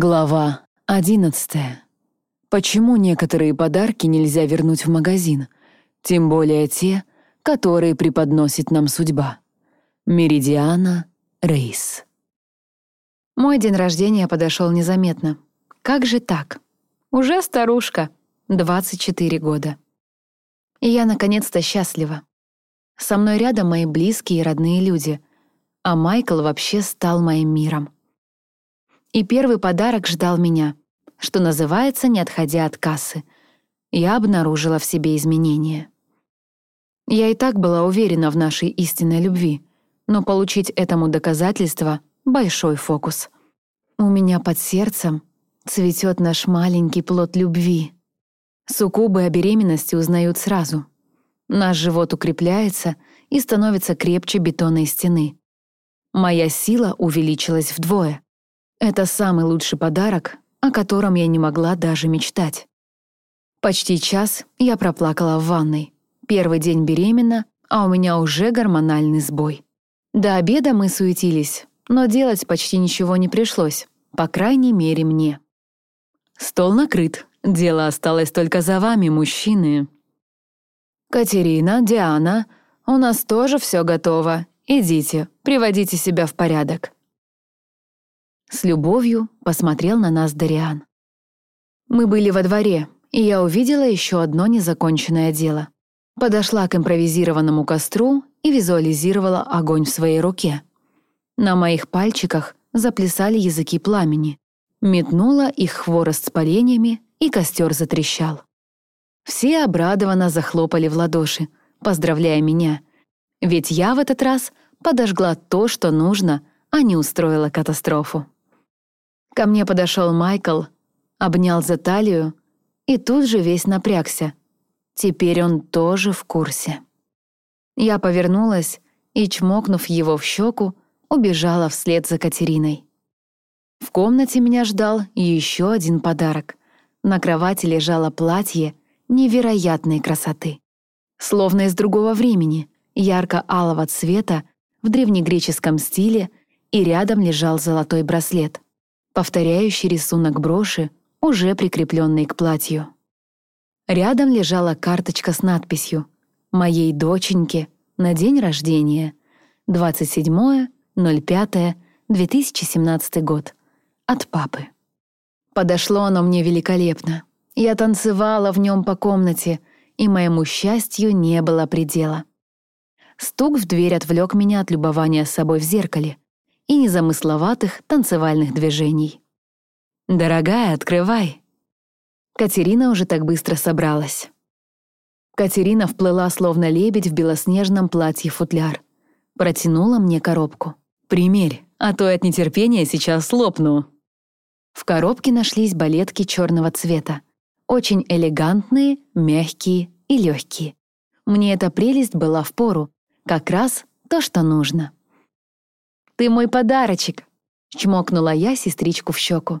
Глава одиннадцатая. Почему некоторые подарки нельзя вернуть в магазин, тем более те, которые преподносит нам судьба? Меридиана Рейс. Мой день рождения подошел незаметно. Как же так? Уже старушка, 24 года. И я наконец-то счастлива. Со мной рядом мои близкие и родные люди, а Майкл вообще стал моим миром. И первый подарок ждал меня, что называется, не отходя от кассы. Я обнаружила в себе изменения. Я и так была уверена в нашей истинной любви, но получить этому доказательство — большой фокус. У меня под сердцем цветет наш маленький плод любви. Суккубы о беременности узнают сразу. Наш живот укрепляется и становится крепче бетонной стены. Моя сила увеличилась вдвое — это самый лучший подарок, о котором я не могла даже мечтать. Почти час я проплакала в ванной. Первый день беременна, а у меня уже гормональный сбой. До обеда мы суетились, но делать почти ничего не пришлось, по крайней мере мне. «Стол накрыт. Дело осталось только за вами, мужчины». «Катерина, Диана, у нас тоже все готово. Идите, приводите себя в порядок». С любовью посмотрел на нас Дариан. Мы были во дворе, и я увидела еще одно незаконченное дело. Подошла к импровизированному костру и визуализировала огонь в своей руке. На моих пальчиках заплясали языки пламени. Метнула их хворост с поленьями, и костер затрещал. Все обрадованно захлопали в ладоши, поздравляя меня. Ведь я в этот раз подожгла то, что нужно, а не устроила катастрофу. Ко мне подошел Майкл, обнял за талию и тут же весь напрягся. Теперь он тоже в курсе. Я повернулась и, чмокнув его в щеку, убежала вслед за Катериной. В комнате меня ждал еще один подарок. На кровати лежало платье невероятной красоты. Словно из другого времени, ярко-алого цвета, в древнегреческом стиле, и рядом лежал золотой браслет — повторяющий рисунок броши, уже прикрепленный к платью. Рядом лежала карточка с надписью «Моей доченьке на день рождения, 27.05.2017 год, от папы». Подошло оно мне великолепно. Я танцевала в нем по комнате, и моему счастью не было предела. Стук в дверь отвлек меня от любования собой в зеркале — и незамысловатых танцевальных движений. «Дорогая, открывай!» Катерина уже так быстро собралась. Катерина вплыла, словно лебедь в белоснежном платье-футляр. Протянула мне коробку. «Примерь, а то от нетерпения сейчас лопну». В коробке нашлись балетки черного цвета. Очень элегантные, мягкие и легкие. Мне эта прелесть была в пору, как раз то, что нужно. Ты мой подарочек!» — чмокнула я сестричку в щеку.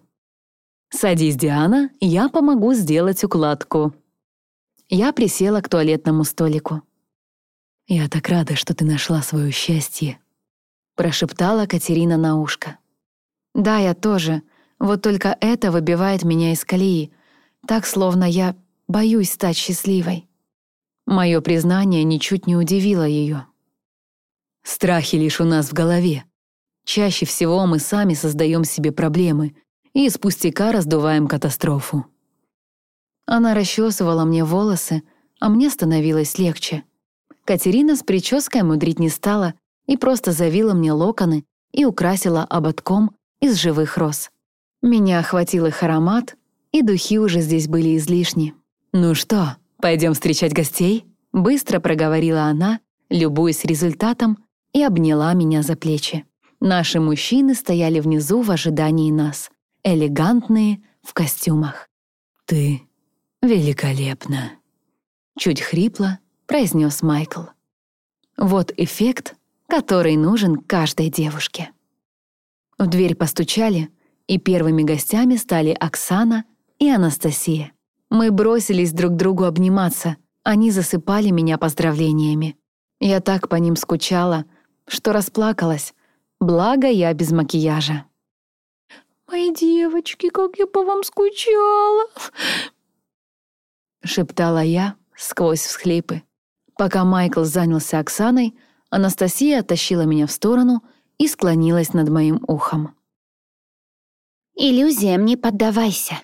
«Садись, Диана, я помогу сделать укладку». Я присела к туалетному столику. «Я так рада, что ты нашла свое счастье», — прошептала Катерина на ушко. «Да, я тоже. Вот только это выбивает меня из колеи. Так, словно я боюсь стать счастливой». Мое признание ничуть не удивило ее. «Страхи лишь у нас в голове. Чаще всего мы сами создаем себе проблемы и из пустяка раздуваем катастрофу. Она расчесывала мне волосы, а мне становилось легче. Катерина с прической мудрить не стала и просто завила мне локоны и украсила ободком из живых роз. Меня охватил их аромат, и духи уже здесь были излишни. «Ну что, пойдем встречать гостей?» Быстро проговорила она, любуясь результатом, и обняла меня за плечи. Наши мужчины стояли внизу в ожидании нас, элегантные, в костюмах. «Ты великолепна», — чуть хрипло произнес Майкл. Вот эффект, который нужен каждой девушке. В дверь постучали, и первыми гостями стали Оксана и Анастасия. Мы бросились друг другу обниматься, они засыпали меня поздравлениями. Я так по ним скучала, что расплакалась, Благо, я без макияжа. «Мои девочки, как я по вам скучала!» Шептала я сквозь всхлипы. Пока Майкл занялся Оксаной, Анастасия оттащила меня в сторону и склонилась над моим ухом. «Иллюзиям не поддавайся.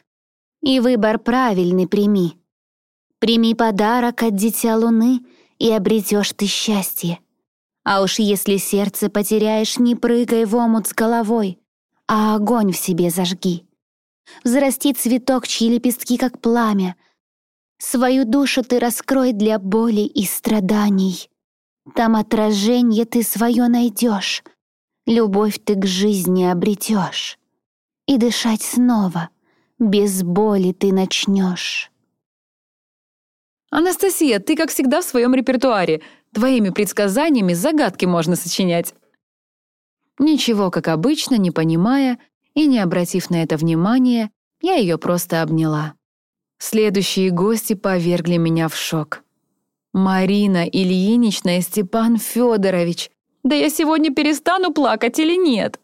И выбор правильный прими. Прими подарок от Дитя Луны, и обретешь ты счастье. А уж если сердце потеряешь, не прыгай в омут с головой, а огонь в себе зажги. Взрасти цветок, чьи лепестки как пламя. Свою душу ты раскрой для боли и страданий. Там отражение ты свое найдешь, любовь ты к жизни обретешь. И дышать снова, без боли ты начнешь. «Анастасия, ты, как всегда, в своем репертуаре. Твоими предсказаниями загадки можно сочинять». Ничего, как обычно, не понимая и не обратив на это внимания, я ее просто обняла. Следующие гости повергли меня в шок. Марина Ильинична и Степан Федорович. Да я сегодня перестану плакать или нет?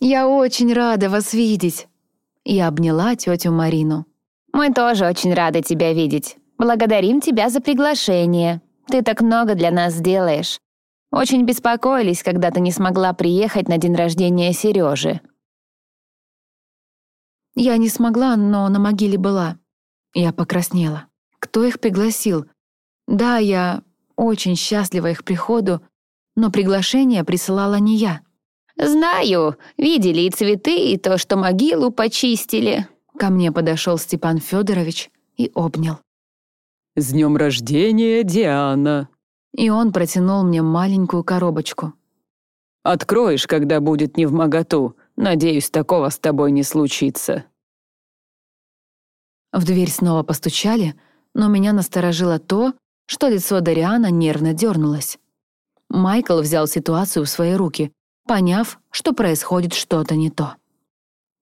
Я очень рада вас видеть. Я обняла тетю Марину. Мы тоже очень рады тебя видеть. Благодарим тебя за приглашение. Ты так много для нас сделаешь. Очень беспокоились, когда ты не смогла приехать на день рождения Сережи. Я не смогла, но на могиле была. Я покраснела. Кто их пригласил? Да, я очень счастлива их приходу, но приглашение присылала не я. «Знаю, видели и цветы, и то, что могилу почистили». Ко мне подошел Степан Федорович и обнял. «С днем рождения, Диана!» И он протянул мне маленькую коробочку. «Откроешь, когда будет не в моготу. Надеюсь, такого с тобой не случится». В дверь снова постучали, но меня насторожило то, что лицо Дариана нервно дернулось. Майкл взял ситуацию в свои руки, поняв, что происходит что-то не то.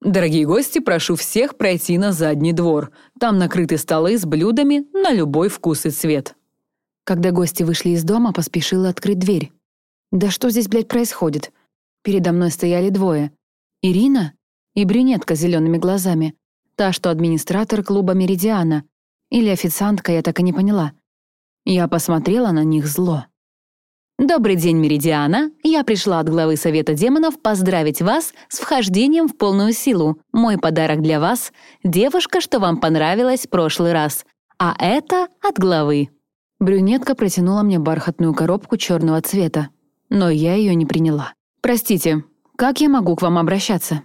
Дорогие гости, прошу всех пройти на задний двор. Там накрыты столы с блюдами на любой вкус и цвет. Когда гости вышли из дома, поспешила открыть дверь. Да что здесь, блядь, происходит? Передо мной стояли двое. Ирина и брюнетка с зелеными глазами. Та, что администратор клуба «Меридиана». Или официантка, я так и не поняла. Я посмотрела на них зло. Добрый день, Меридиана. Я пришла от главы Совета демонов поздравить вас с вхождением в полную силу. Мой подарок для вас — девушка, что вам понравилась в прошлый раз. А это от главы. Брюнетка протянула мне бархатную коробку черного цвета, но я ее не приняла. «Простите, как я могу к вам обращаться?»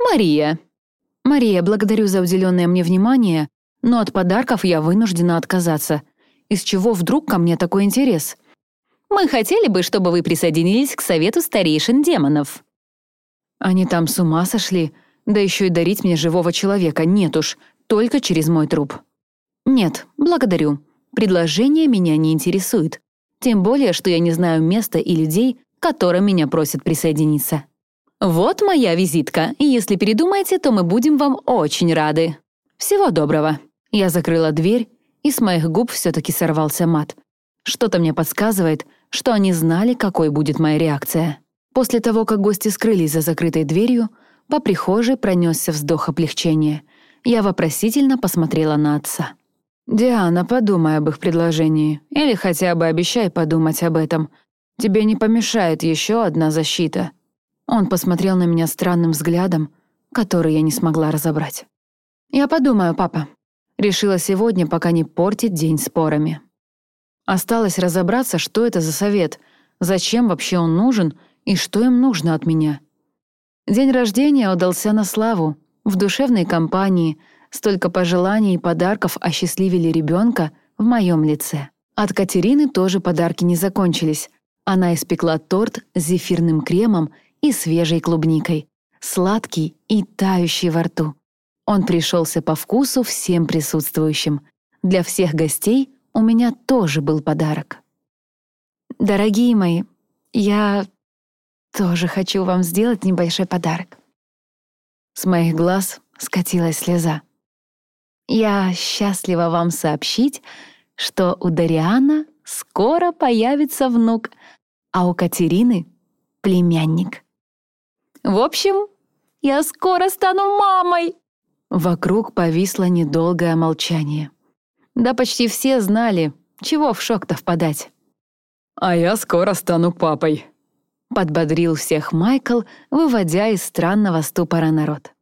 «Мария». «Мария, благодарю за уделенное мне внимание, но от подарков я вынуждена отказаться. Из чего вдруг ко мне такой интерес?» Мы хотели бы, чтобы вы присоединились к совету старейшин демонов». Они там с ума сошли, да еще и дарить мне живого человека нет уж, только через мой труп. Нет, благодарю. Предложение меня не интересует. Тем более, что я не знаю места и людей, которым меня просят присоединиться. Вот моя визитка, и если передумаете, то мы будем вам очень рады. Всего доброго. Я закрыла дверь, и с моих губ все таки сорвался мат. Что-то мне подсказывает, что они знали, какой будет моя реакция. После того, как гости скрылись за закрытой дверью, по прихожей пронесся вздох облегчения. Я вопросительно посмотрела на отца. «Диана, подумай об их предложении. Или хотя бы обещай подумать об этом. Тебе не помешает еще одна защита». Он посмотрел на меня странным взглядом, который я не смогла разобрать. «Я подумаю, папа». Решила сегодня, пока не портить день спорами. Осталось разобраться, что это за совет, зачем вообще он нужен и что им нужно от меня. День рождения удался на славу, в душевной компании, столько пожеланий и подарков осчастливили ребенка в моем лице. От Катерины тоже подарки не закончились. Она испекла торт с зефирным кремом и свежей клубникой, сладкий и тающий во рту. Он пришелся по вкусу всем присутствующим. Для всех гостей у меня тоже был подарок. Дорогие мои, я тоже хочу вам сделать небольшой подарок. С моих глаз скатилась слеза. Я счастлива вам сообщить, что у Дариана скоро появится внук, а у Катерины — племянник. В общем, Я скоро стану мамой!» Вокруг повисло недолгое молчание. Да почти все знали, чего в шок-то впадать. «А я скоро стану папой», — подбодрил всех Майкл, выводя из странного ступора народ.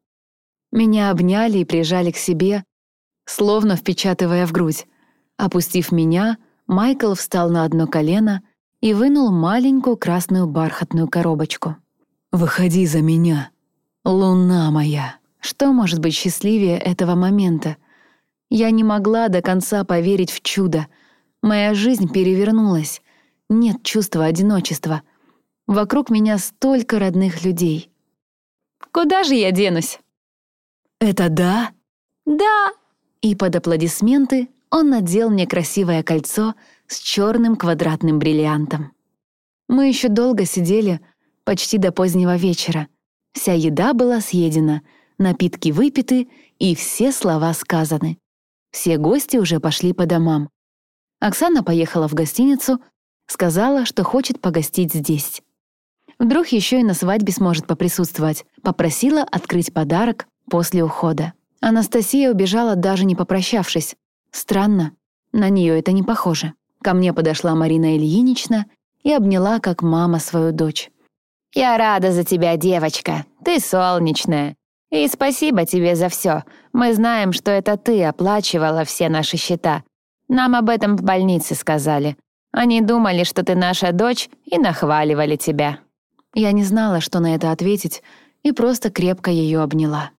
Меня обняли и прижали к себе, словно впечатывая в грудь. Опустив меня, Майкл встал на одно колено и вынул маленькую красную бархатную коробочку. «Выходи за меня, луна моя!» Что может быть счастливее этого момента? Я не могла до конца поверить в чудо. Моя жизнь перевернулась. Нет чувства одиночества. Вокруг меня столько родных людей. «Куда же я денусь?» «Это да?» «Да!» И под аплодисменты он надел мне красивое кольцо с черным квадратным бриллиантом. Мы еще долго сидели, почти до позднего вечера. Вся еда была съедена, напитки выпиты и все слова сказаны. Все гости уже пошли по домам. Оксана поехала в гостиницу, сказала, что хочет погостить здесь. Вдруг еще и на свадьбе сможет поприсутствовать. Попросила открыть подарок после ухода. Анастасия убежала, даже не попрощавшись. Странно, на нее это не похоже. Ко мне подошла Марина Ильинична и обняла, как мама, свою дочь. «Я рада за тебя, девочка. Ты солнечная. И спасибо тебе за все. Мы знаем, что это ты оплачивала все наши счета. Нам об этом в больнице сказали. Они думали, что ты наша дочь, и нахваливали тебя». Я не знала, что на это ответить, и просто крепко ее обняла.